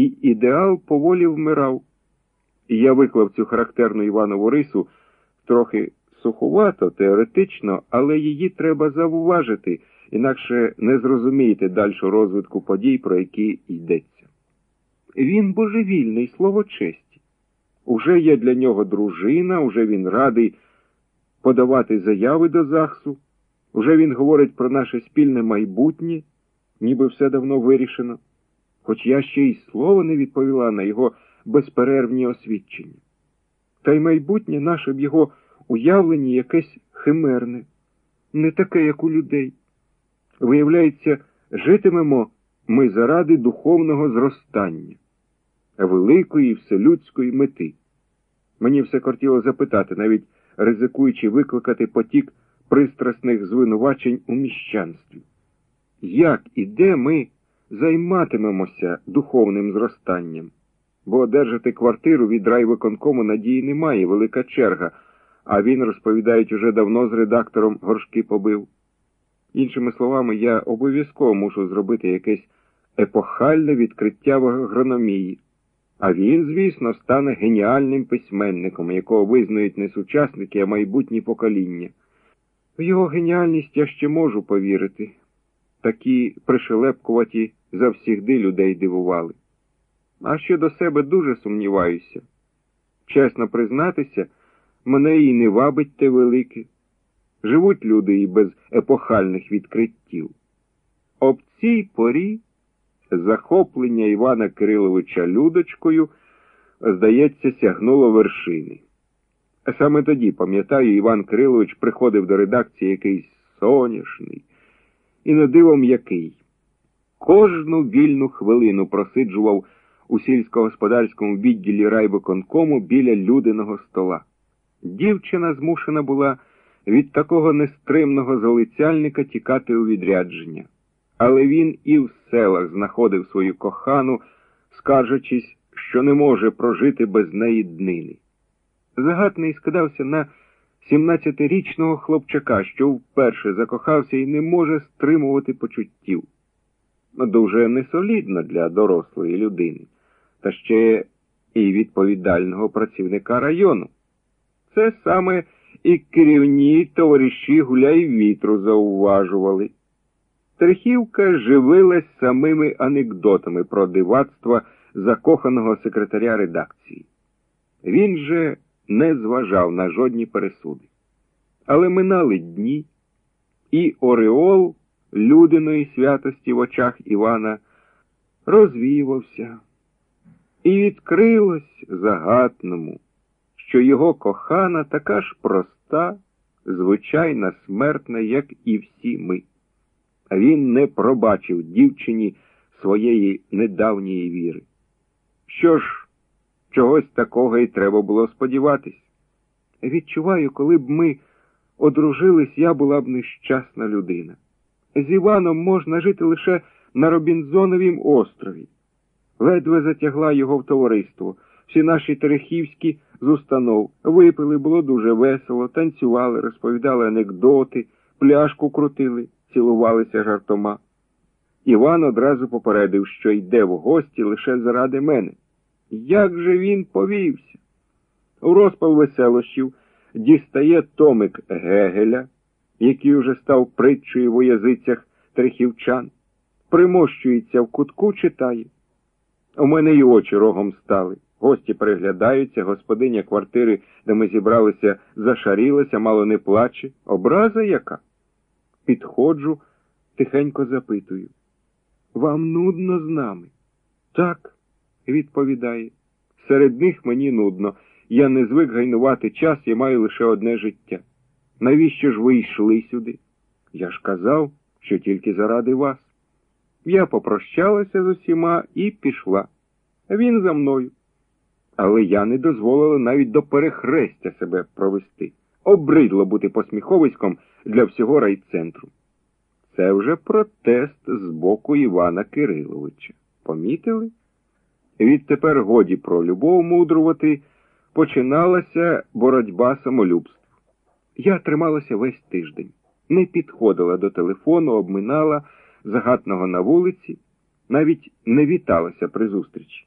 і ідеал поволі вмирав. І я виклав цю характерну Іванову рису трохи сухувато, теоретично, але її треба завважити, інакше не зрозумієте дальшу розвитку подій, про які йдеться. Він божевільний, слово честі. Уже є для нього дружина, уже він радий подавати заяви до ЗАГСу, уже він говорить про наше спільне майбутнє, ніби все давно вирішено, хоч я ще й слова не відповіла на його безперервні освідчення. Та й майбутнє наше в його уявленні якесь химерне, не таке, як у людей. Виявляється, житимемо ми заради духовного зростання, великої вселюдської мети. Мені все кортіло запитати, навіть ризикуючи викликати потік пристрасних звинувачень у міщанстві. Як і де ми займатимемося духовним зростанням? Бо одержати квартиру від райвиконкому надії немає, велика черга, а він, розповідають, уже давно з редактором горшки побив. Іншими словами, я обов'язково мушу зробити якесь епохальне відкриття в агрономії. А він, звісно, стане геніальним письменником, якого визнають не сучасники, а майбутні покоління. В його геніальність я ще можу повірити. Такі пришелепкуваті завсігди людей дивували. А щодо себе дуже сумніваюся. Чесно признатися, мене і не вабить те велике. Живуть люди і без епохальних відкриттів. Об цій порі захоплення Івана Кириловича Людочкою, здається, сягнуло вершини. Саме тоді, пам'ятаю, Іван Кирилович приходив до редакції якийсь соняшний і на який. Кожну вільну хвилину просиджував у сільськогосподарському відділі райвиконкому біля людиного стола. Дівчина змушена була від такого нестримного залицяльника тікати у відрядження. Але він і в селах знаходив свою кохану, скаржачись, що не може прожити без неї днини. Загатний скидався на 17-річного хлопчака, що вперше закохався і не може стримувати почуттів. Дуже несолідно для дорослої людини, та ще і відповідального працівника району. Це саме і керівні товариші гуляй вітру зауважували. Терхівка живилась самими анекдотами про дивацтва закоханого секретаря редакції. Він же не зважав на жодні пересуди. Але минали дні, і Ореол людиної святості в очах Івана розвіювався, і відкрилось загатному, що його кохана така ж проста, звичайна смертна, як і всі ми. Він не пробачив дівчині своєї недавньої віри. Що ж, чогось такого і треба було сподіватись. Відчуваю, коли б ми одружились, я була б нещасна людина. З Іваном можна жити лише на Робінзоновім острові. Ледве затягла його в товариство. Всі наші Терехівські з установ випили, було дуже весело, танцювали, розповідали анекдоти, пляшку крутили, цілувалися жартома. Іван одразу попередив, що йде в гості лише заради мене. Як же він повівся? У розпал веселощів дістає томик Гегеля, який уже став притчою в язицях трехівчан, примощується в кутку, читає. У мене й очі рогом стали. Гості переглядаються, господиня квартири, де ми зібралися, зашарілася, мало не плаче. Образа яка? Підходжу, тихенько запитую. Вам нудно з нами? Так, відповідає. Серед них мені нудно. Я не звик гайнувати час і маю лише одне життя. Навіщо ж ви йшли сюди? Я ж казав, що тільки заради вас. Я попрощалася з усіма і пішла. Він за мною. Але я не дозволила навіть до перехрестя себе провести. Обридло бути посміховиськом для всього райцентру. Це вже протест з боку Івана Кириловича. Помітили? Відтепер годі про любов мудрувати починалася боротьба самолюбств. Я трималася весь тиждень, не підходила до телефону, обминала загатного на вулиці, навіть не віталася при зустрічі.